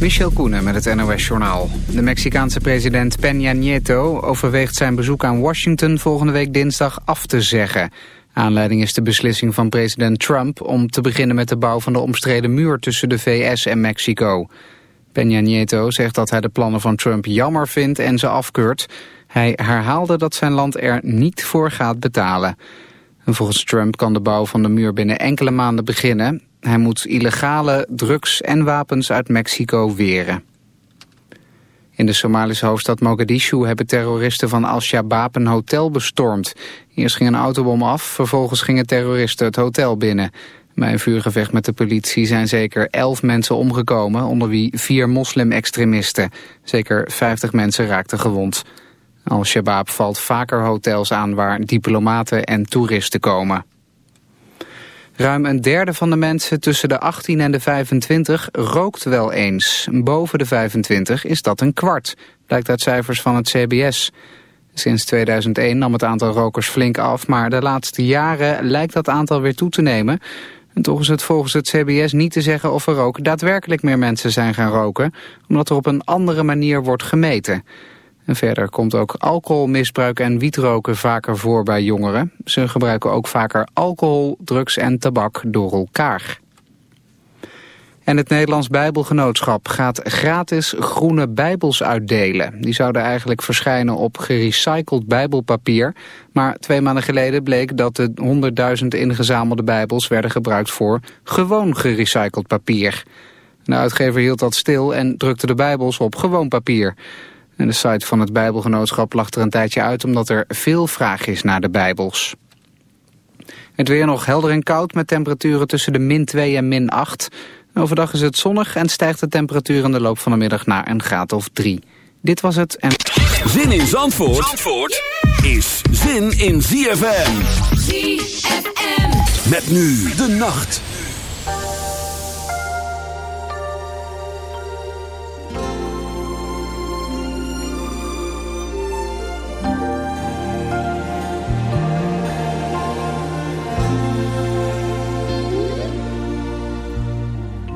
Michel Koenen met het NOS-journaal. De Mexicaanse president Peña Nieto overweegt zijn bezoek aan Washington volgende week dinsdag af te zeggen. Aanleiding is de beslissing van president Trump om te beginnen met de bouw van de omstreden muur tussen de VS en Mexico. Peña Nieto zegt dat hij de plannen van Trump jammer vindt en ze afkeurt. Hij herhaalde dat zijn land er niet voor gaat betalen. volgens Trump kan de bouw van de muur binnen enkele maanden beginnen. Hij moet illegale drugs en wapens uit Mexico weren. In de Somalische hoofdstad Mogadishu hebben terroristen van Al-Shabaab een hotel bestormd. Eerst ging een autobom af, vervolgens gingen terroristen het hotel binnen. Bij een vuurgevecht met de politie zijn zeker elf mensen omgekomen, onder wie vier moslim-extremisten. Zeker 50 mensen raakten gewond. Al-Shabaab valt vaker hotels aan waar diplomaten en toeristen komen. Ruim een derde van de mensen tussen de 18 en de 25 rookt wel eens. Boven de 25 is dat een kwart, blijkt uit cijfers van het CBS. Sinds 2001 nam het aantal rokers flink af, maar de laatste jaren lijkt dat aantal weer toe te nemen. En toch is het volgens het CBS niet te zeggen of er ook daadwerkelijk meer mensen zijn gaan roken, omdat er op een andere manier wordt gemeten. En verder komt ook alcoholmisbruik en wietroken vaker voor bij jongeren. Ze gebruiken ook vaker alcohol, drugs en tabak door elkaar. En het Nederlands Bijbelgenootschap gaat gratis groene bijbels uitdelen. Die zouden eigenlijk verschijnen op gerecycled bijbelpapier. Maar twee maanden geleden bleek dat de 100.000 ingezamelde bijbels werden gebruikt voor gewoon gerecycled papier. De uitgever hield dat stil en drukte de bijbels op gewoon papier. En de site van het Bijbelgenootschap lag er een tijdje uit omdat er veel vraag is naar de Bijbels. Het weer nog helder en koud met temperaturen tussen de min 2 en min 8. Overdag is het zonnig en stijgt de temperatuur in de loop van de middag naar een graad of 3. Dit was het en... Zin in Zandvoort, Zandvoort is zin in ZFM. ZFM. Met nu de nacht.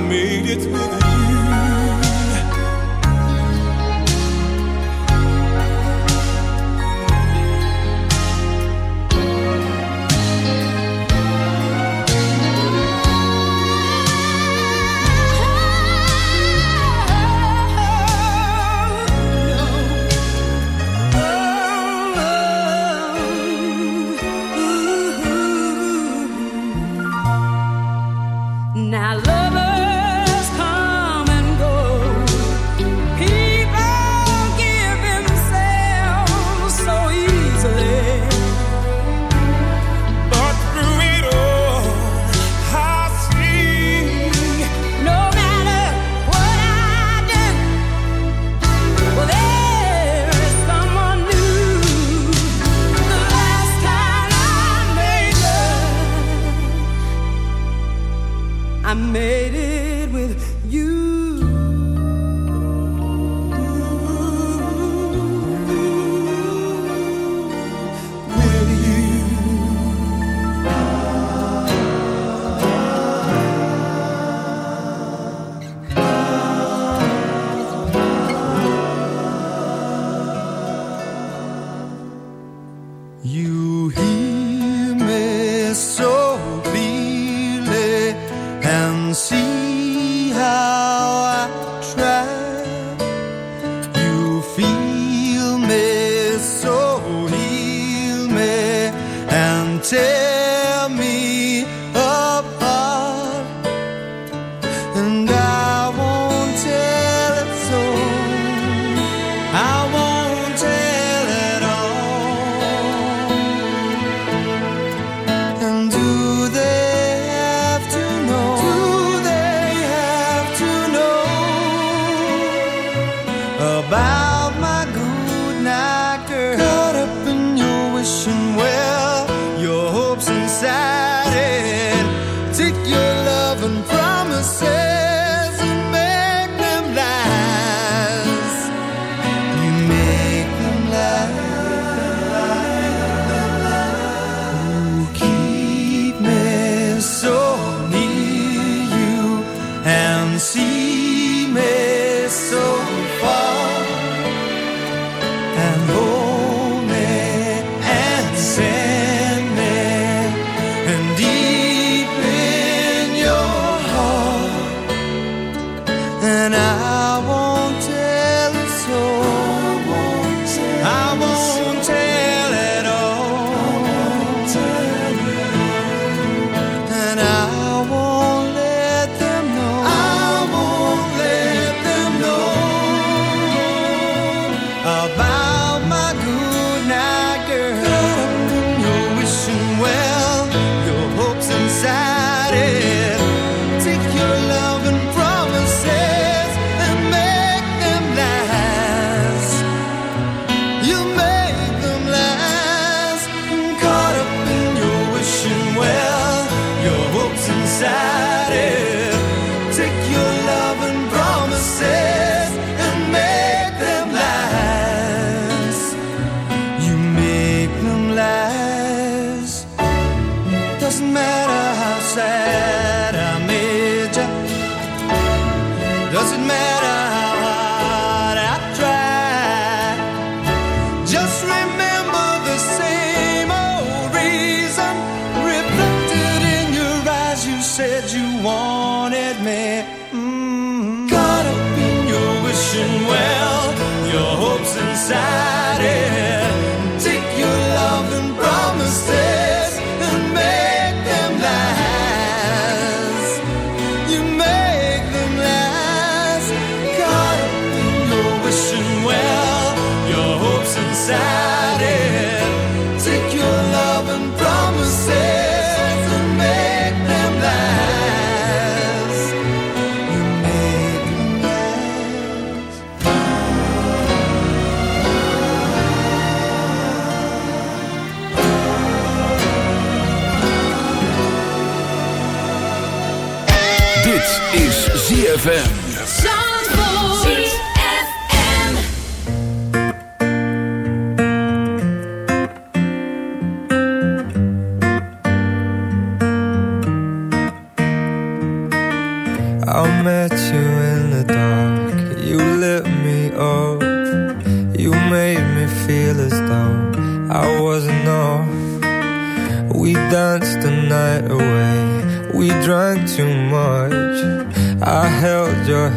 Made it with you. tell me.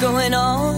going on.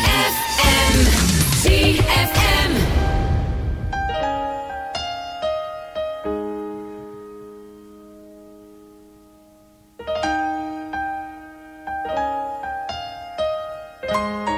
Altijd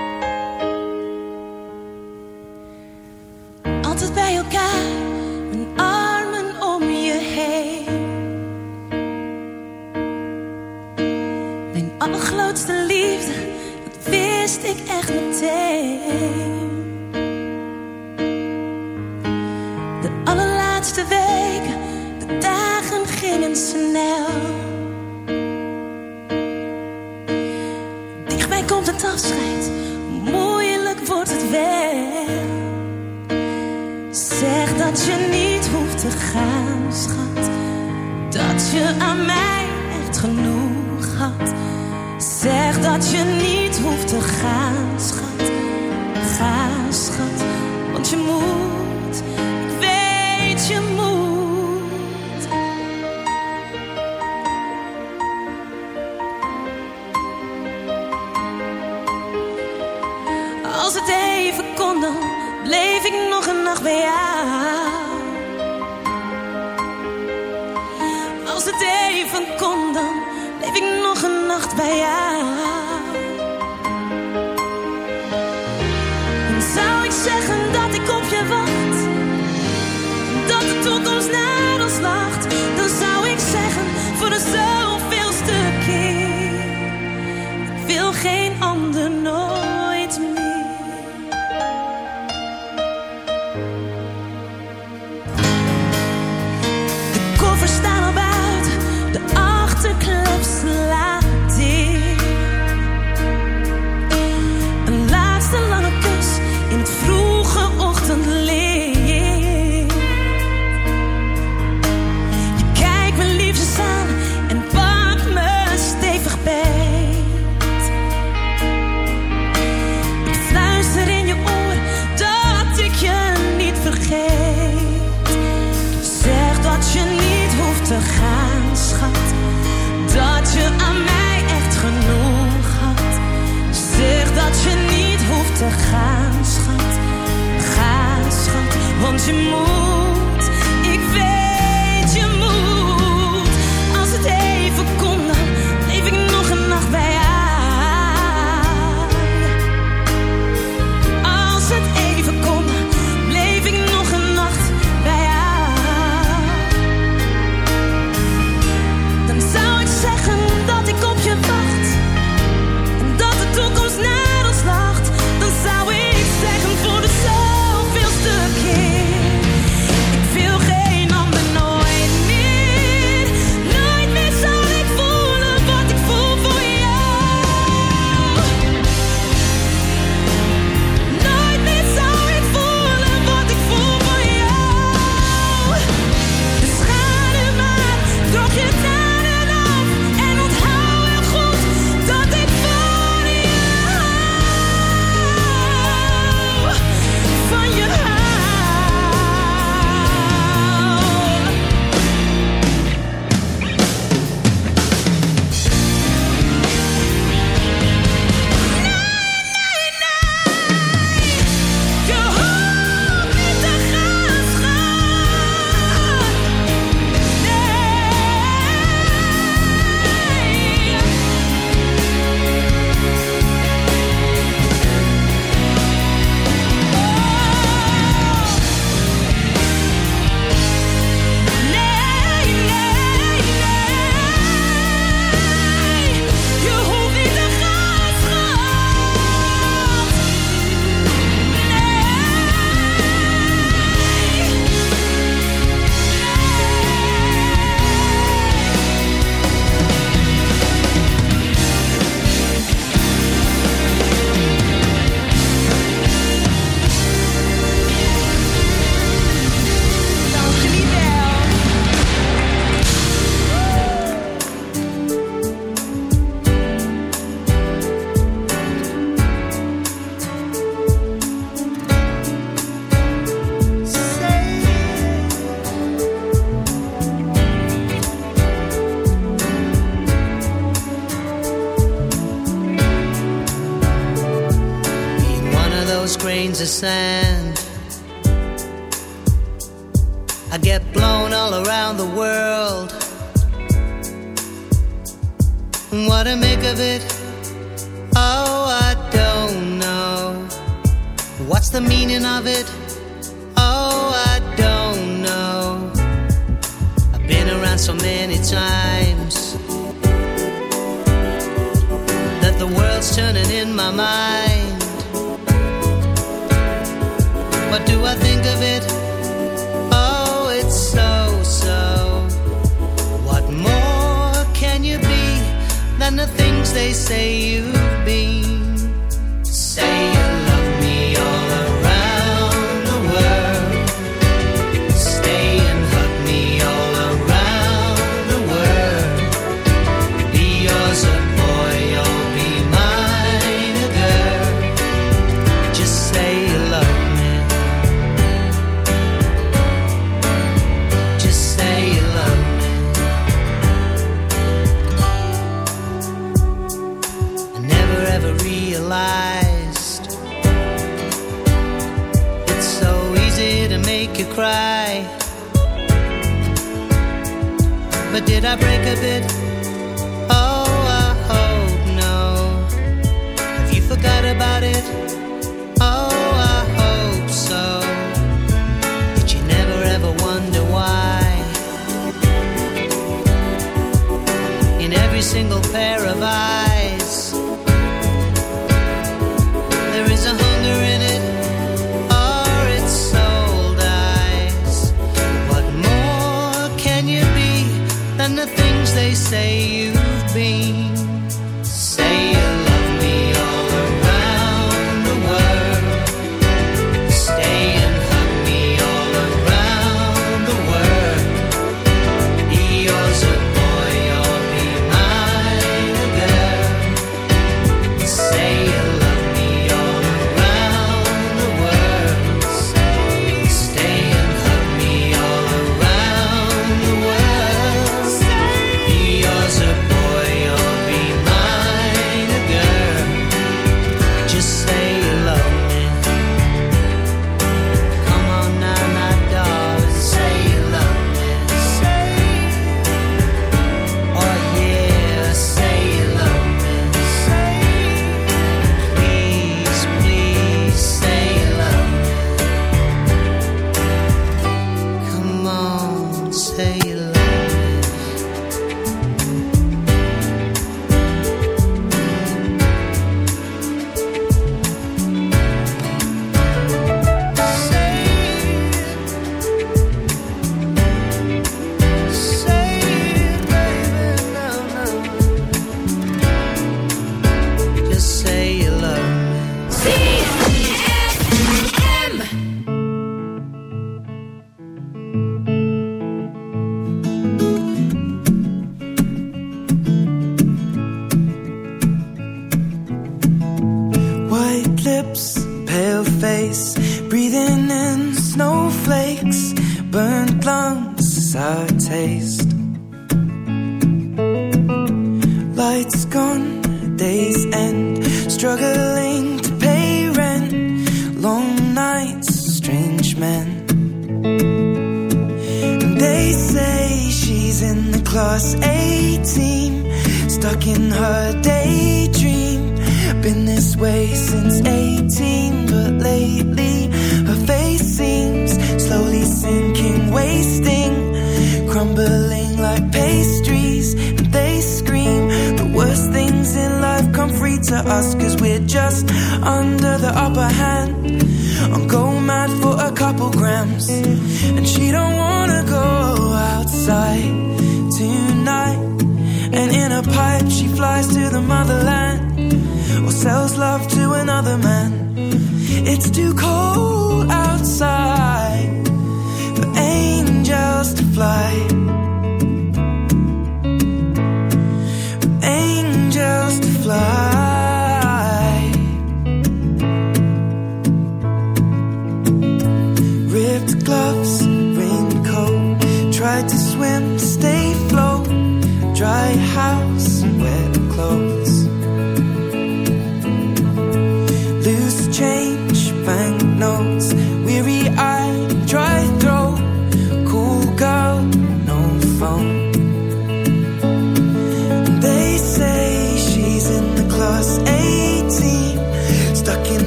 night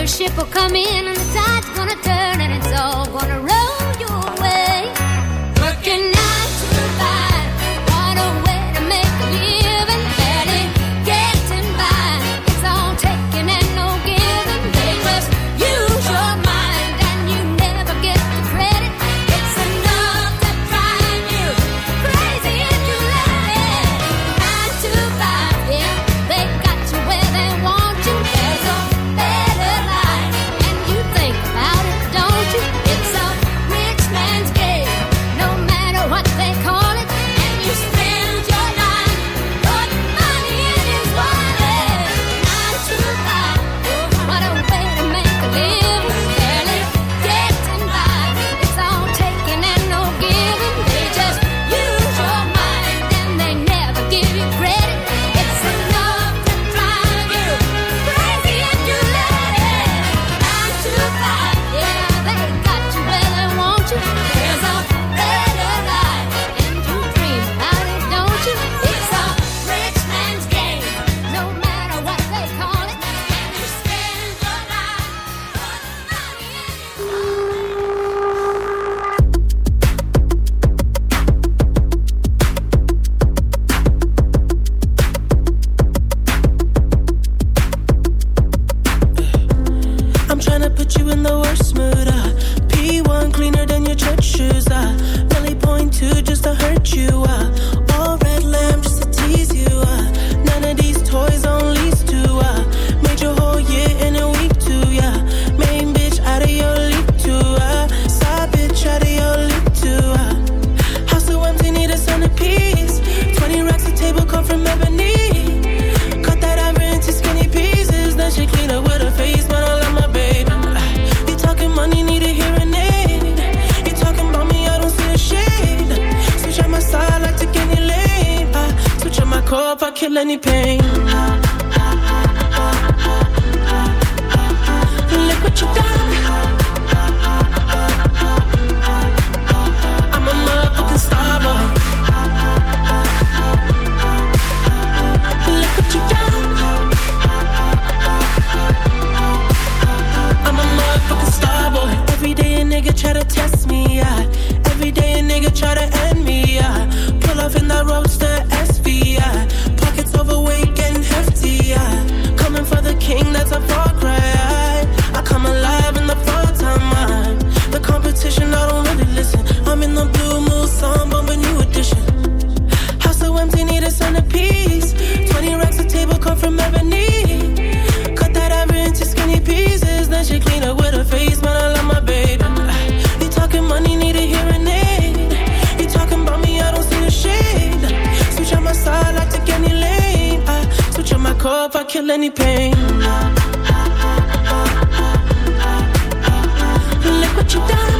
your ship will come in and the tide's gonna turn and it's all gonna. If I kill any pain. Look what you done.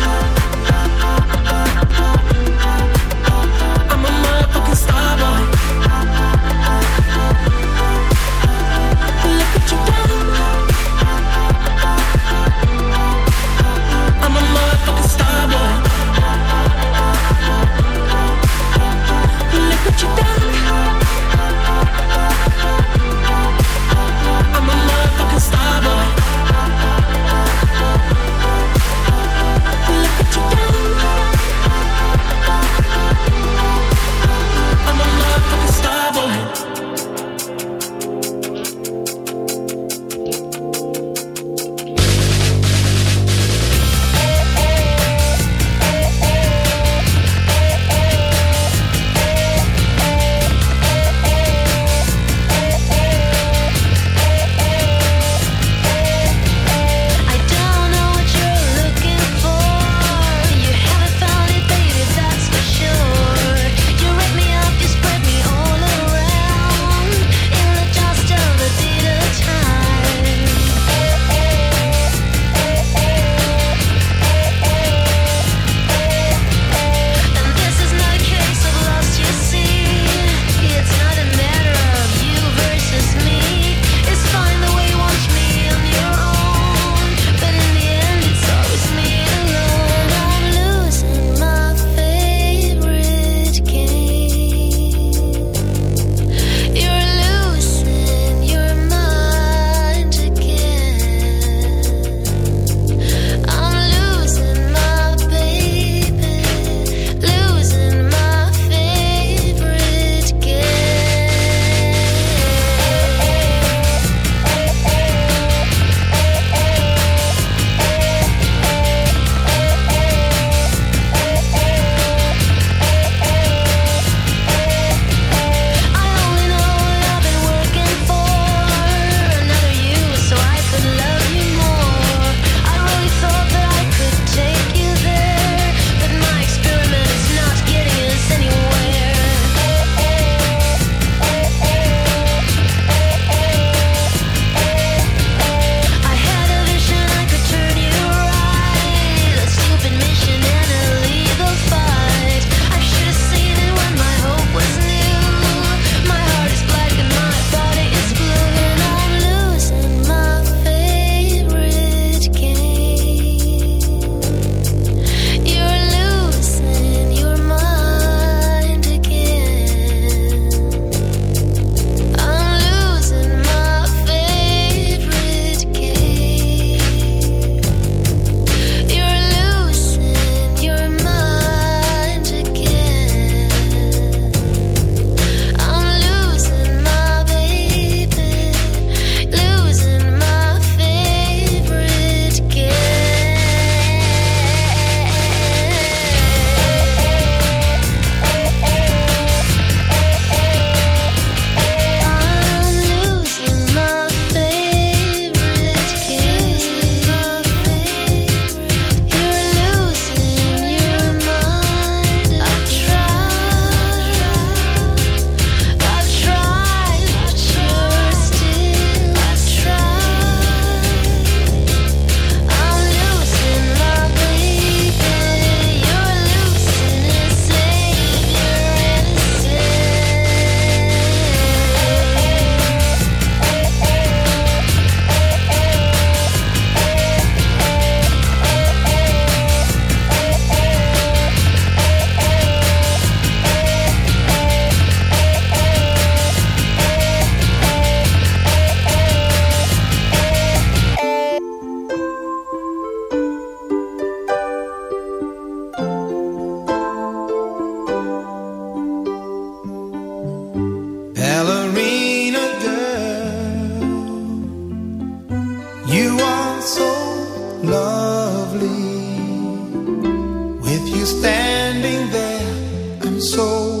you're standing there. I'm so